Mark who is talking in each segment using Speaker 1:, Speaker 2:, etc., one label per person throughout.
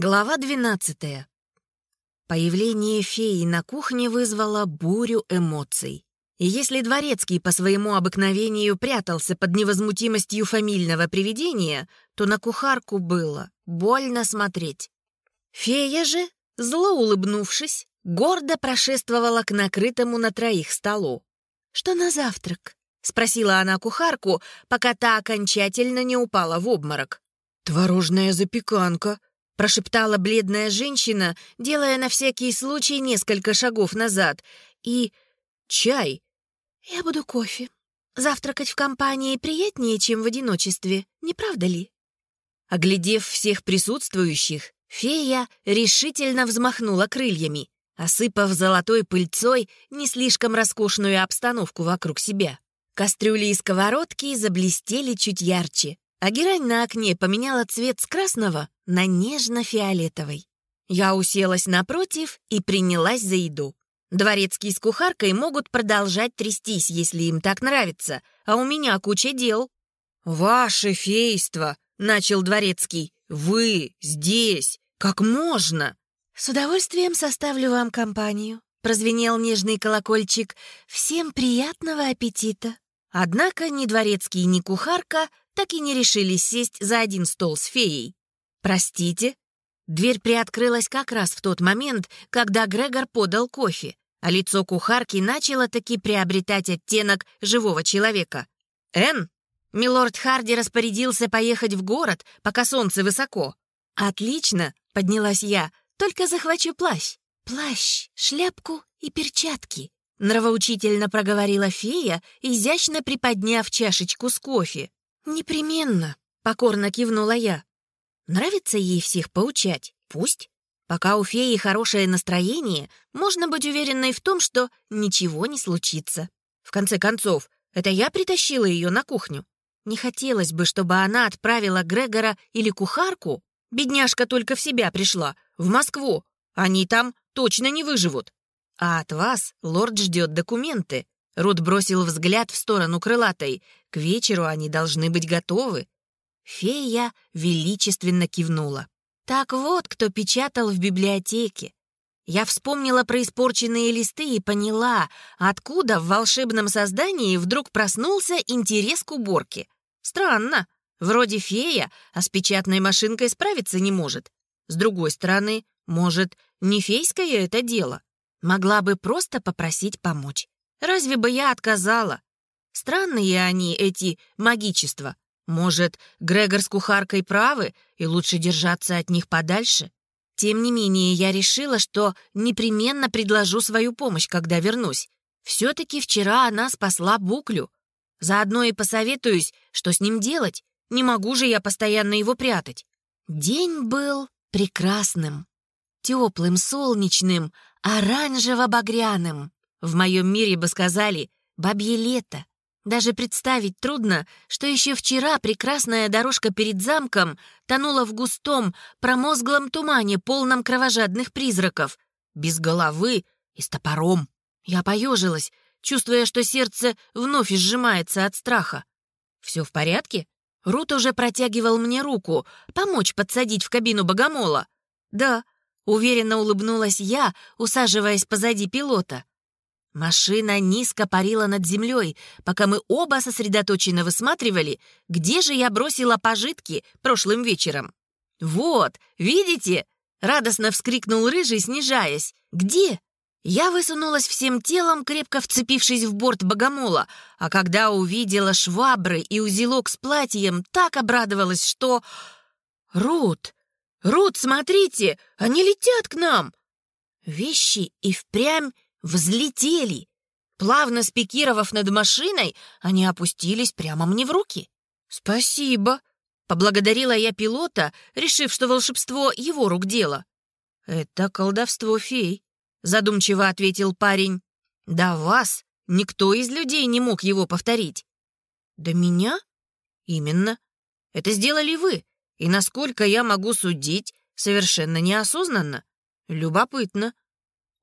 Speaker 1: Глава 12. Появление феи на кухне вызвало бурю эмоций. И если Дворецкий по своему обыкновению прятался под невозмутимостью фамильного привидения, то на кухарку было больно смотреть. Фея же, зло улыбнувшись, гордо прошествовала к накрытому на троих столу. «Что на завтрак?» — спросила она кухарку, пока та окончательно не упала в обморок.
Speaker 2: «Творожная запеканка»,
Speaker 1: прошептала бледная женщина, делая на всякий случай несколько шагов назад. И чай. «Я буду кофе. Завтракать в компании приятнее, чем в одиночестве, не правда ли?» Оглядев всех присутствующих, фея решительно взмахнула крыльями, осыпав золотой пыльцой не слишком роскошную обстановку вокруг себя. Кастрюли и сковородки заблестели чуть ярче, а герань на окне поменяла цвет с красного на нежно-фиолетовый. Я уселась напротив и принялась за еду. Дворецкий с кухаркой могут продолжать трястись, если им так нравится, а у меня куча дел.
Speaker 2: «Ваше фейство!» — начал Дворецкий. «Вы здесь! Как можно?»
Speaker 1: «С удовольствием составлю вам компанию», — прозвенел нежный колокольчик. «Всем приятного аппетита!» Однако ни Дворецкий, ни кухарка так и не решились сесть за один стол с феей. «Простите?» Дверь приоткрылась как раз в тот момент, когда Грегор подал кофе, а лицо кухарки начало таки приобретать оттенок живого человека. «Энн?» Милорд Харди распорядился поехать в город, пока солнце высоко. «Отлично!» — поднялась я. «Только захвачу плащ. Плащ, шляпку и перчатки», — нравоучительно проговорила фея, изящно приподняв чашечку с кофе. «Непременно», — покорно кивнула я. «Нравится ей всех поучать? Пусть. Пока у феи хорошее настроение, можно быть уверенной в том, что ничего не случится. В конце концов, это я притащила ее на кухню. Не хотелось бы, чтобы она отправила Грегора или кухарку. Бедняжка только в себя пришла, в Москву. Они там точно не выживут. А от вас лорд ждет документы. Рут бросил взгляд в сторону крылатой. К вечеру они должны быть готовы. Фея величественно кивнула. Так вот, кто печатал в библиотеке. Я вспомнила про испорченные листы и поняла, откуда в волшебном создании вдруг проснулся интерес к уборке. Странно. Вроде фея, а с печатной машинкой справиться не может. С другой стороны, может, не фейское это дело. Могла бы просто попросить помочь. Разве бы я отказала? Странные они, эти магичества. Может, Грегор с кухаркой правы, и лучше держаться от них подальше? Тем не менее, я решила, что непременно предложу свою помощь, когда вернусь. Все-таки вчера она спасла Буклю. Заодно и посоветуюсь, что с ним делать. Не могу же я постоянно его прятать. День был прекрасным. Теплым, солнечным, оранжево-багряным. В моем мире бы сказали «бабье лето». Даже представить трудно, что еще вчера прекрасная дорожка перед замком тонула в густом, промозглом тумане, полном кровожадных призраков, без головы и с топором. Я поежилась, чувствуя, что сердце вновь сжимается от страха. «Все в порядке?» Рут уже протягивал мне руку, помочь подсадить в кабину богомола. «Да», — уверенно улыбнулась я, усаживаясь позади пилота. Машина низко парила над землей, пока мы оба сосредоточенно высматривали, где же я бросила пожитки прошлым вечером. «Вот, видите?» — радостно вскрикнул Рыжий, снижаясь. «Где?» Я высунулась всем телом, крепко вцепившись в борт богомола, а когда увидела швабры и узелок с платьем, так обрадовалась, что... «Рут! Рут, смотрите! Они летят к нам!» Вещи и впрямь взлетели. Плавно спикировав над машиной, они опустились прямо мне в руки. «Спасибо», — поблагодарила я пилота, решив, что волшебство его рук дело. «Это колдовство фей», — задумчиво ответил парень. «Да вас никто из людей не мог его повторить». «Да меня?» «Именно. Это сделали вы, и, насколько я могу судить, совершенно неосознанно. Любопытно».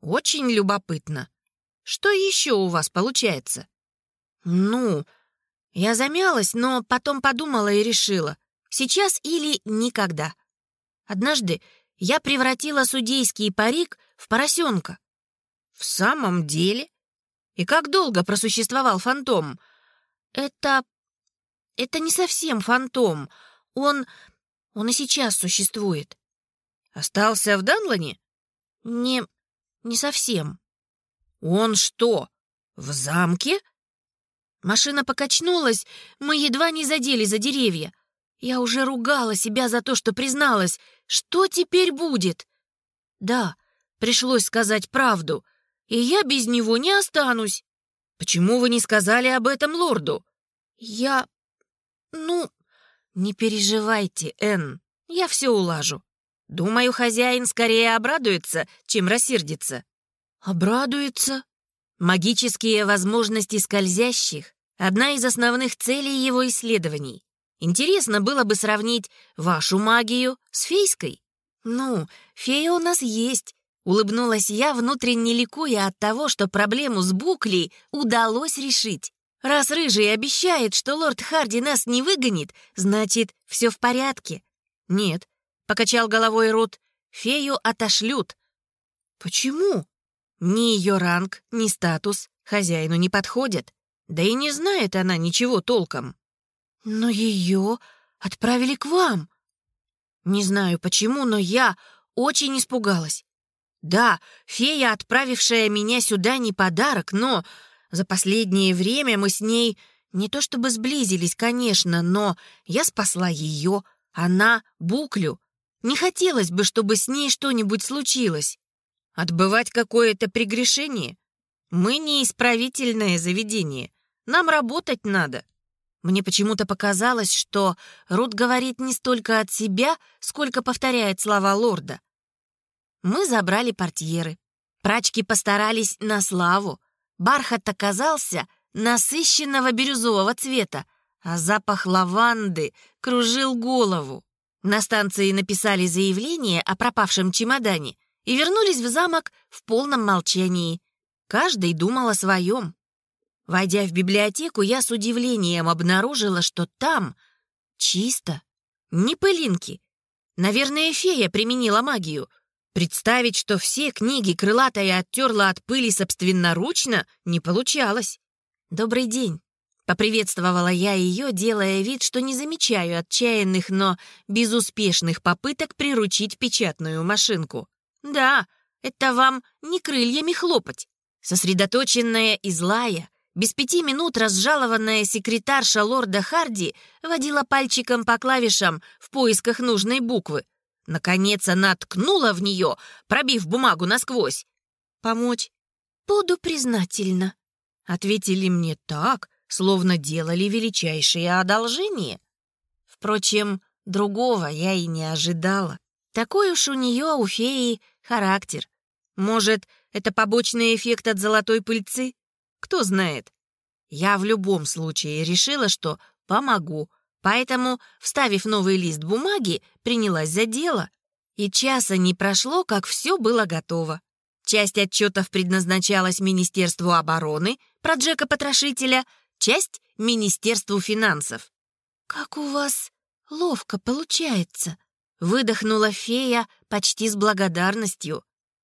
Speaker 1: Очень любопытно. Что еще у вас получается? Ну, я замялась, но потом подумала и решила. Сейчас или никогда. Однажды я превратила судейский парик в поросенка.
Speaker 2: В самом деле? И как долго просуществовал фантом?
Speaker 1: Это... это не совсем фантом. Он... он и сейчас существует.
Speaker 2: Остался в Данлоне?
Speaker 1: Не... не совсем.
Speaker 2: Он что, в замке?
Speaker 1: Машина покачнулась, мы едва не задели за деревья. Я уже ругала себя за то, что призналась. Что теперь будет? Да, пришлось сказать правду, и я без него не останусь.
Speaker 2: Почему вы не сказали об этом лорду?
Speaker 1: Я... ну... Не переживайте, Энн, я все улажу. Думаю, хозяин скорее обрадуется, чем рассердится.
Speaker 2: Обрадуется?
Speaker 1: Магические возможности скользящих — одна из основных целей его исследований. Интересно было бы сравнить вашу магию с фейской. Ну, фея у нас есть. Улыбнулась я, внутренне ликуя от того, что проблему с Букли удалось решить. Раз Рыжий обещает, что лорд Харди нас не выгонит, значит, все в порядке. Нет, покачал головой Рут, фею отошлют.
Speaker 2: Почему?
Speaker 1: Ни ее ранг, ни статус хозяину не подходят. Да и не знает она ничего толком.
Speaker 2: Но ее отправили к вам.
Speaker 1: Не знаю почему, но я очень испугалась. Да, фея, отправившая меня сюда, не подарок, но за последнее время мы с ней не то чтобы сблизились, конечно, но я спасла ее, она — Буклю. Не хотелось бы, чтобы с ней что-нибудь случилось. Отбывать какое-то прегрешение? Мы не исправительное заведение. Нам работать надо. Мне почему-то показалось, что Рут говорит не столько от себя, сколько повторяет слова лорда. Мы забрали портьеры. Прачки постарались на славу. Бархат оказался насыщенного бирюзового цвета, а запах лаванды кружил голову. На станции написали заявление о пропавшем чемодане и вернулись в замок в полном молчании. Каждый думал о своем. Войдя в библиотеку, я с удивлением обнаружила, что там чисто, не пылинки. Наверное, фея применила магию. Представить, что все книги крылатая оттерла от пыли собственноручно, не получалось. «Добрый день», — поприветствовала я ее, делая вид, что не замечаю отчаянных, но безуспешных попыток приручить печатную машинку. «Да, это вам не крыльями хлопать». Сосредоточенная и злая, без пяти минут разжалованная секретарша лорда Харди водила пальчиком по клавишам в поисках нужной буквы. Наконец она ткнула в нее, пробив бумагу насквозь. «Помочь?» «Буду признательна», — ответили мне так, словно делали величайшее одолжение. Впрочем, другого я и не ожидала. Такой уж у нее, у феи, характер. Может, это побочный эффект от золотой пыльцы? Кто знает. Я в любом случае решила, что помогу, поэтому, вставив новый лист бумаги, принялась за дело. И часа не прошло, как все было готово. Часть отчетов предназначалась Министерству обороны про Джека-потрошителя, часть — Министерству финансов. «Как у вас ловко получается», — выдохнула фея почти с благодарностью.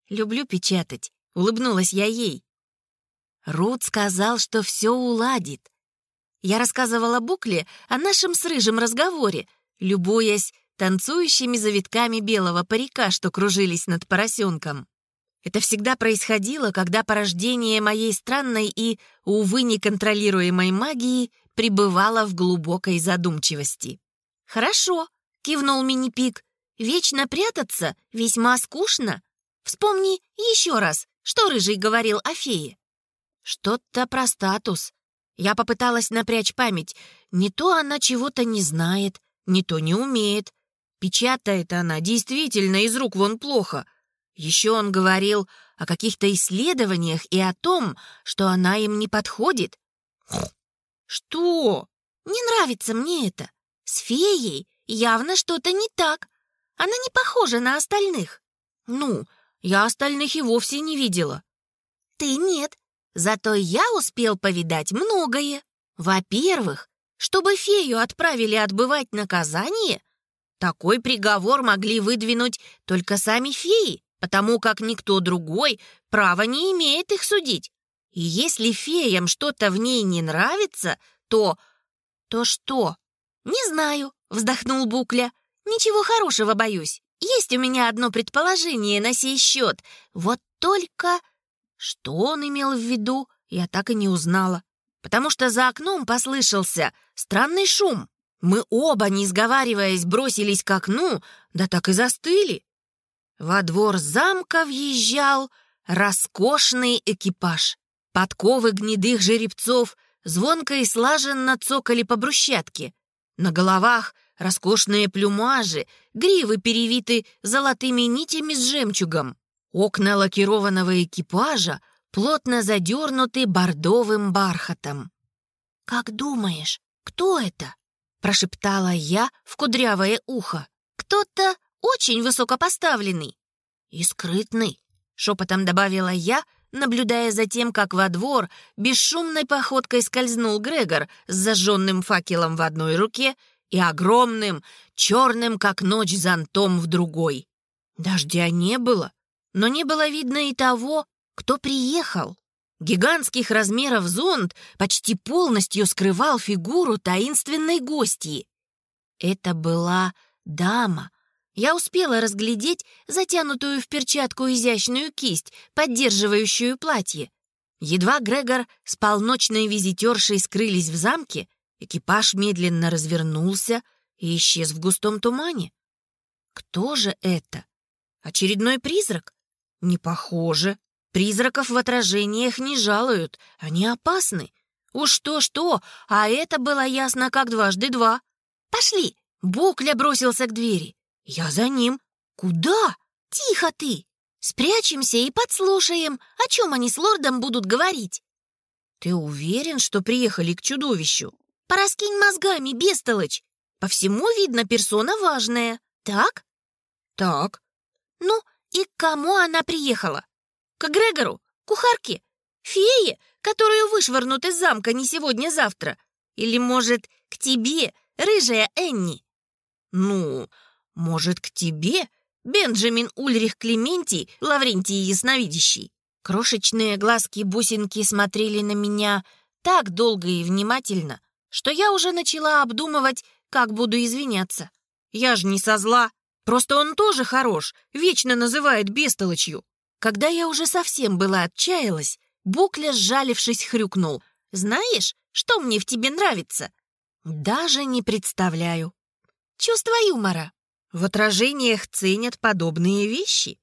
Speaker 1: «Люблю печатать», — улыбнулась я ей. Рут сказал, что все уладит. Я рассказывала Букле о нашем с Рыжим разговоре, любуясь танцующими завитками белого парика, что кружились над поросенком. Это всегда происходило, когда порождение моей странной и, увы, неконтролируемой магии пребывало в глубокой задумчивости. «Хорошо», — кивнул Мини-Пик, — «вечно прятаться весьма скучно. Вспомни еще раз, что Рыжий говорил о фее». Что-то про статус. Я попыталась напрячь память. Не то она чего-то не знает, не то не умеет. Печатает она действительно из рук вон плохо. Еще он говорил о каких-то исследованиях и о том, что она им не подходит. Что? Не нравится мне это. С феей явно что-то не так. Она не похожа на остальных. Ну, я остальных и вовсе не видела. Ты нет. Зато я успел повидать многое. Во-первых, чтобы фею отправили отбывать наказание, Такой приговор могли выдвинуть только сами феи, потому как никто другой права не имеет их судить. И если феям что-то в ней не нравится, то... То что? Не знаю, вздохнул Букля. Ничего хорошего боюсь. Есть у меня одно предположение на сей счет. Вот только... Что он имел в виду, я так и не узнала. Потому что за окном послышался странный шум. Мы оба, не сговариваясь, бросились к окну, да так и застыли. Во двор замка въезжал роскошный экипаж. Подковы гнедых жеребцов звонко и слаженно цокали по брусчатке. На головах роскошные плюмажи, гривы перевиты золотыми нитями с жемчугом. Окна лакированного экипажа плотно задернуты бордовым бархатом. «Как думаешь, кто это?» прошептала я в кудрявое ухо. «Кто-то очень высокопоставленный и скрытный», шепотом добавила я, наблюдая за тем, как во двор бесшумной походкой скользнул Грегор с зажженным факелом в одной руке и огромным, черным, как ночь, зонтом в другой. Дождя не было, но не было видно и того, кто приехал. Гигантских размеров зонт почти полностью скрывал фигуру таинственной гостьи. Это была дама. Я успела разглядеть затянутую в перчатку изящную кисть, поддерживающую платье. Едва Грегор с полночной визитершей скрылись в замке, экипаж медленно развернулся и исчез в густом тумане. Кто же это? Очередной призрак? Не похоже. Призраков в отражениях не жалуют, они опасны. Уж то-что, а это было ясно как дважды два. «Пошли!» Букля бросился к двери. «Я за ним». «Куда?» «Тихо ты! Спрячемся и подслушаем, о чем они с лордом будут говорить».
Speaker 2: «Ты уверен, что приехали к чудовищу?»
Speaker 1: «Пораскинь мозгами, бестолочь! По всему видно, персона важная, так?»
Speaker 2: «Так».
Speaker 1: «Ну, и к кому она приехала? К Грегору? Кухарке? Фее, которую вышвырнут из замка не сегодня-завтра? Или, может, к тебе, рыжая Энни?
Speaker 2: Ну, может, к тебе, Бенджамин Ульрих Клементий, Лаврентий Ясновидящий? Крошечные глазки-бусинки смотрели на меня так долго и внимательно, что я уже начала обдумывать, как буду извиняться. Я же не со зла, просто он тоже хорош, вечно называет бестолочью. Когда я уже совсем была отчаялась, Букля, сжалившись, хрюкнул. «Знаешь, что мне в тебе нравится?» «Даже не представляю». «Чувство юмора. В отражениях ценят подобные вещи.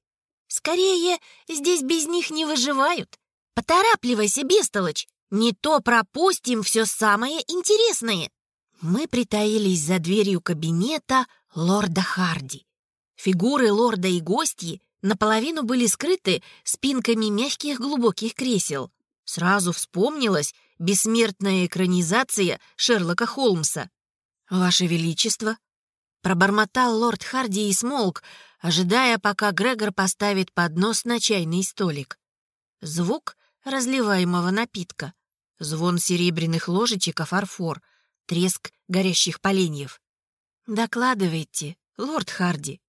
Speaker 2: Скорее, здесь без них не выживают. Поторапливайся, бестолочь, не то пропустим все самое интересное». Мы притаились за дверью кабинета лорда Харди. Фигуры лорда и гостьи наполовину были скрыты спинками мягких глубоких кресел. Сразу вспомнилась бессмертная экранизация Шерлока Холмса. «Ваше Величество!» Пробормотал лорд Харди и смолк, ожидая, пока Грегор поставит поднос на чайный столик. Звук разливаемого напитка, звон серебряных ложечек о фарфор, треск горящих поленьев. «Докладывайте, лорд Харди»,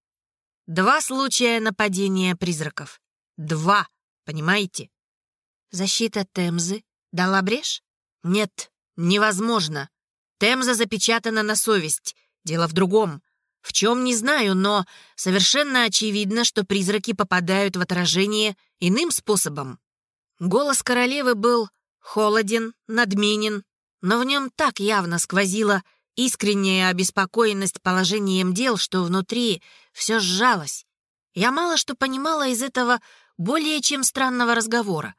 Speaker 2: Два случая нападения призраков. Два, понимаете? Защита Темзы дала брешь? Нет, невозможно. Темза запечатана на совесть. Дело в другом. В чем не знаю, но совершенно очевидно, что призраки попадают в отражение иным способом. Голос королевы был холоден, надменен, но в нем так явно сквозила искренняя обеспокоенность положением дел, что внутри все сжалось. Я мало что понимала из этого более чем странного разговора,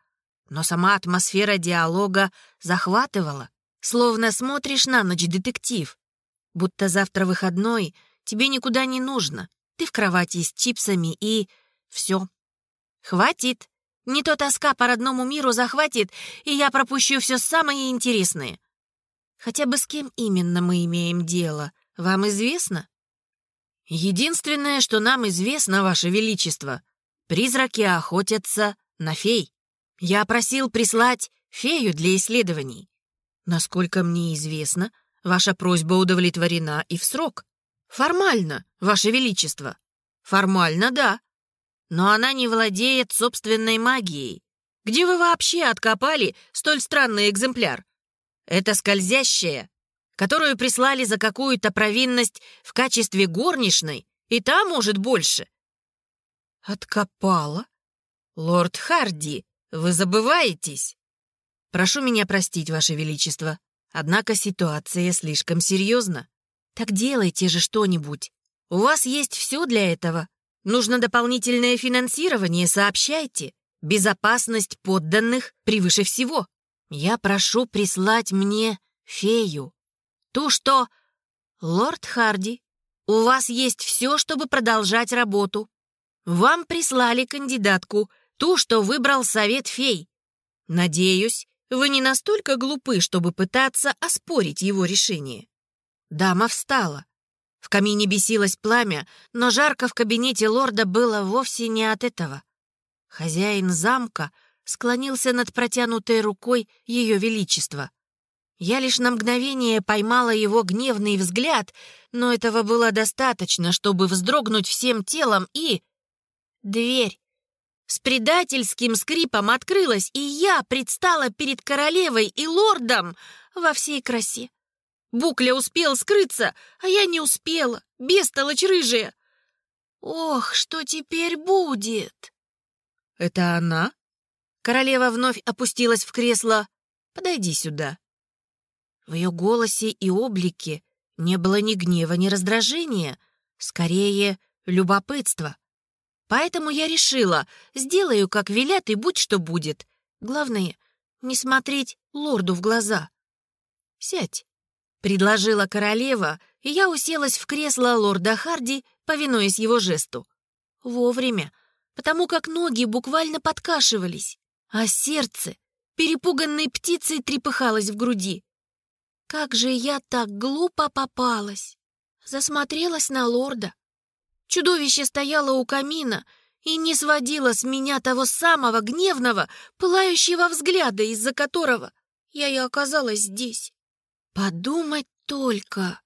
Speaker 2: но сама атмосфера диалога захватывала, словно смотришь на ночь детектив. Будто завтра выходной, тебе никуда не нужно, ты в кровати с чипсами и... все. Хватит. Не то тоска по родному миру захватит, и я пропущу все самое интересное. Хотя бы с кем именно мы имеем дело, вам известно? Единственное, что нам известно, Ваше Величество, призраки охотятся на фей. Я просил прислать фею для исследований. Насколько мне известно, ваша просьба удовлетворена и в срок. Формально, Ваше Величество. Формально, да. Но она не владеет собственной магией. Где вы вообще откопали столь странный экземпляр? Это скользящая, которую прислали за какую-то провинность в качестве горничной, и та может больше. Откопала? Лорд Харди, вы забываетесь? Прошу меня простить, Ваше Величество, однако ситуация слишком серьезна. Так делайте же что-нибудь. У вас есть все для этого. Нужно дополнительное финансирование, сообщайте. Безопасность подданных превыше всего. Я прошу прислать мне фею. Ту, что... Лорд Харди, у вас есть все, чтобы продолжать работу. Вам прислали кандидатку, ту, что выбрал совет фей. Надеюсь, вы не настолько глупы, чтобы пытаться оспорить его решение. Дама встала. В камине бесилось пламя, но жарко в кабинете лорда было вовсе не от этого. Хозяин замка склонился над протянутой рукой Ее Величества. Я лишь на мгновение поймала его гневный взгляд, но этого было достаточно, чтобы вздрогнуть всем телом и... Дверь с предательским скрипом открылась, и я предстала перед королевой и лордом во всей красе. Букля успел скрыться, а я не успела, бестолочь рыжая. Ох, что теперь будет? Это она? Королева вновь опустилась в кресло. Подойди сюда. В ее голосе и облике не было ни гнева, ни раздражения, скорее, любопытства. Поэтому я решила, сделаю, как велят, и будь что будет. Главное, не смотреть лорду в глаза. Сядь. Предложила королева, и я уселась в кресло лорда Харди, повинуясь его жесту. Вовремя, потому как ноги буквально подкашивались, а сердце перепуганной птицей трепыхалось в груди. Как же я так глупо попалась! Засмотрелась на лорда. Чудовище стояло у камина и не сводило с меня того самого гневного, пылающего взгляда, из-за которого я и оказалась здесь. Подумать только!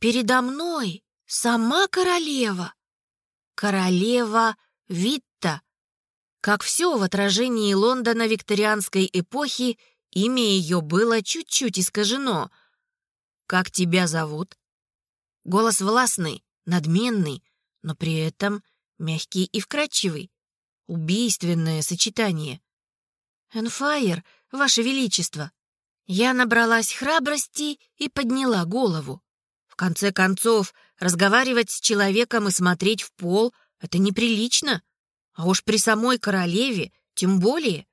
Speaker 2: Передо мной сама королева. Королева Витта. Как все в отражении Лондона викторианской эпохи, имя ее было чуть-чуть искажено. «Как тебя зовут?» Голос властный, надменный, но при этом мягкий и вкрадчивый. Убийственное сочетание. «Энфайр, Ваше Величество!» Я набралась храбрости и подняла голову. В конце концов, разговаривать с человеком и смотреть в пол — это неприлично. А уж при самой королеве тем более.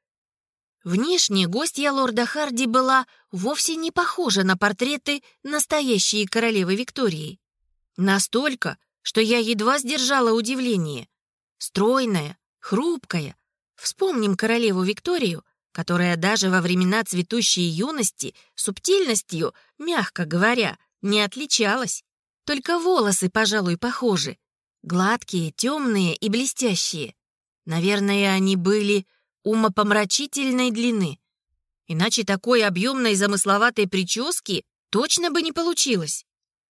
Speaker 2: Внешне гостья лорда Харди была вовсе не похожа на портреты настоящей королевы Виктории. Настолько, что я едва сдержала удивление. Стройная, хрупкая. Вспомним королеву Викторию — которая даже во времена цветущей юности субтильностью, мягко говоря, не отличалась. Только волосы, пожалуй, похожи. Гладкие, темные и блестящие. Наверное, они были умопомрачительной длины. Иначе такой объемной замысловатой прически точно бы не получилось.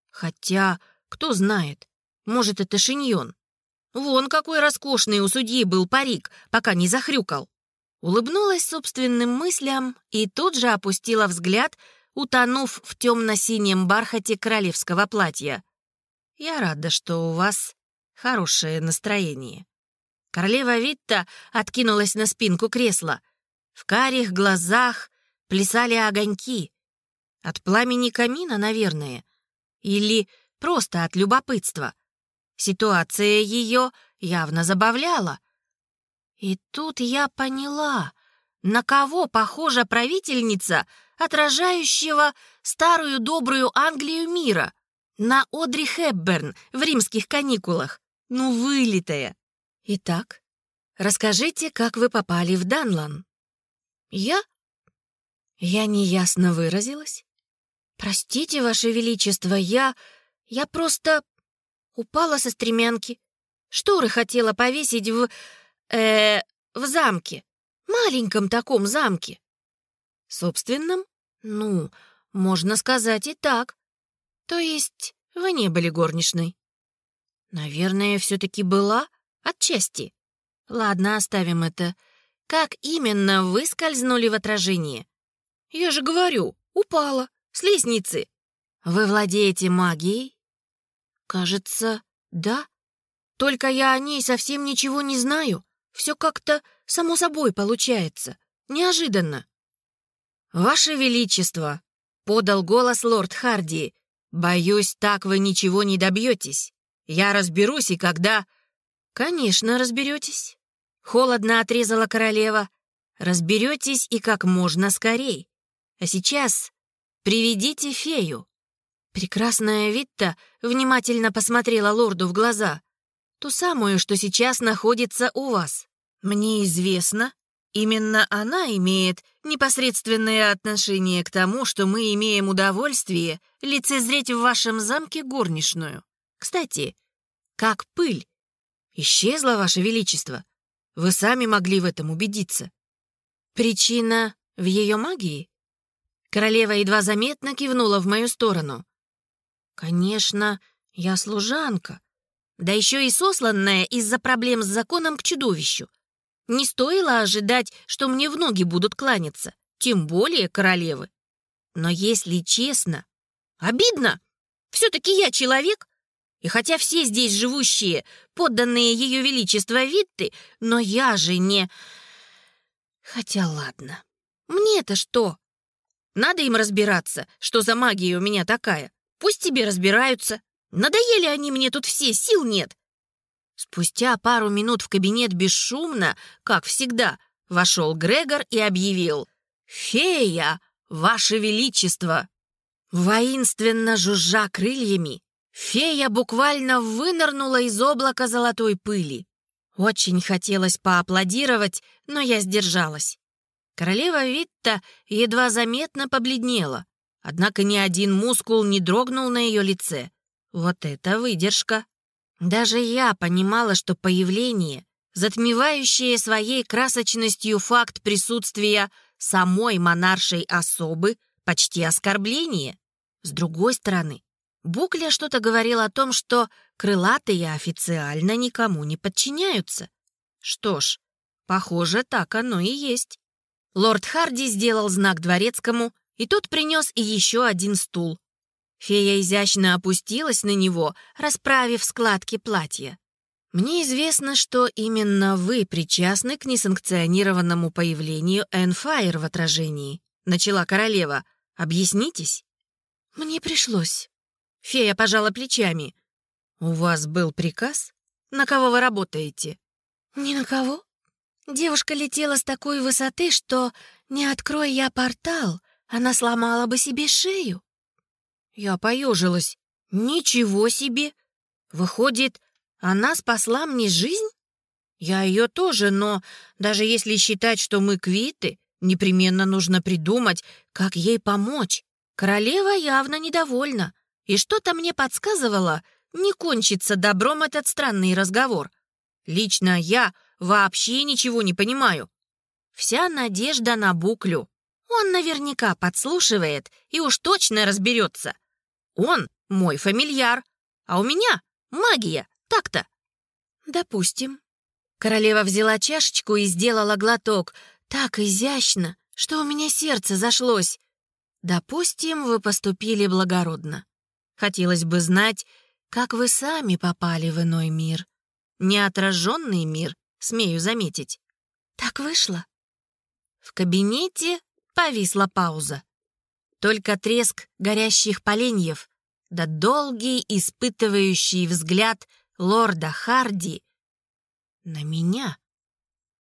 Speaker 2: Хотя, кто знает, может, это шиньон. Вон какой роскошный у судьи был парик, пока не захрюкал. Улыбнулась собственным мыслям и тут же опустила взгляд, утонув в темно-синем бархате королевского платья. «Я рада, что у вас хорошее настроение». Королева Витта откинулась на спинку кресла. В карих глазах плясали огоньки. От пламени камина, наверное. Или просто от любопытства. Ситуация ее явно забавляла. И тут я поняла, на кого похожа правительница, отражающего старую добрую Англию мира. На Одри Хепберн в римских каникулах. Ну, вылитая. Итак, расскажите, как вы попали в Данлан. Я? Я неясно выразилась. Простите, Ваше Величество, я... Я просто упала со стремянки. Шторы хотела повесить в э в замке. Маленьком таком замке. Собственном? Ну, можно сказать и так. То есть вы не были горничной». «Наверное, все-таки была? Отчасти. Ладно, оставим это. Как именно вы скользнули в отражение?» «Я же говорю, упала. С лестницы». «Вы владеете магией?» «Кажется, да. Только я о ней совсем ничего не знаю. Все как-то само собой получается. Неожиданно». «Ваше Величество!» — подал голос лорд Харди. «Боюсь, так вы ничего не добьетесь. Я разберусь, и когда...» «Конечно, разберетесь». Холодно отрезала королева. «Разберетесь и как можно скорей. А сейчас приведите фею». Прекрасная Витта внимательно посмотрела лорду в глаза. «Ту самую, что сейчас находится у вас. Мне известно, именно она имеет непосредственное отношение к тому, что мы имеем удовольствие лицезреть в вашем замке горничную. Кстати, как пыль. Исчезла, ваше величество. Вы сами могли в этом убедиться. Причина в ее магии? Королева едва заметно кивнула в мою сторону. Конечно, я служанка. Да еще и сосланная из-за проблем с законом к чудовищу. Не стоило ожидать, что мне в ноги будут кланяться, тем более королевы. Но если честно, обидно. Все-таки я человек. И хотя все здесь живущие, подданные ее величества Витты, но я же не... Хотя ладно. Мне-то что? Надо им разбираться, что за магия у меня такая. Пусть тебе разбираются. Надоели они мне тут все, сил нет. Спустя пару минут в кабинет бесшумно, как всегда, вошел Грегор и объявил «Фея, ваше величество!» Воинственно жужжа крыльями, фея буквально вынырнула из облака золотой пыли. Очень хотелось поаплодировать, но я сдержалась. Королева Витта едва заметно побледнела, однако ни один мускул не дрогнул на ее лице. Вот это выдержка! Даже я понимала, что появление, затмевающее своей красочностью факт присутствия самой монаршей особы, почти оскорбление. С другой стороны, Букля что-то говорил о том, что крылатые официально никому не подчиняются. Что ж, похоже, так оно и есть. Лорд Харди сделал знак дворецкому, и тот принес еще один стул. Фея изящно опустилась на него, расправив складки платья. «Мне известно, что именно вы причастны к несанкционированному появлению Энфайр в отражении», — начала королева. «Объяснитесь?» «Мне пришлось». Фея пожала плечами. «У вас был приказ? На кого вы работаете?» «Ни на кого. Девушка летела с такой высоты, что, не открой я портал, она сломала бы себе шею. Я поежилась. Ничего себе! Выходит, она спасла мне жизнь? Я ее тоже, но даже если считать, что мы квиты, непременно нужно придумать, как ей помочь. Королева явно недовольна, и что-то мне подсказывало, не кончится добром этот странный разговор. Лично я вообще ничего не понимаю. Вся надежда на буклю. Он наверняка подслушивает и уж точно разберется. Он мой фамильяр, а у меня магия, так-то. Допустим. Королева взяла чашечку и сделала глоток. Так изящно, что у меня сердце зашлось. Допустим, вы поступили благородно. Хотелось бы знать, как вы сами попали в иной мир. Неотраженный мир, смею заметить. Так вышло. В кабинете повисла пауза. Только треск горящих поленьев, да долгий испытывающий взгляд лорда Харди на меня.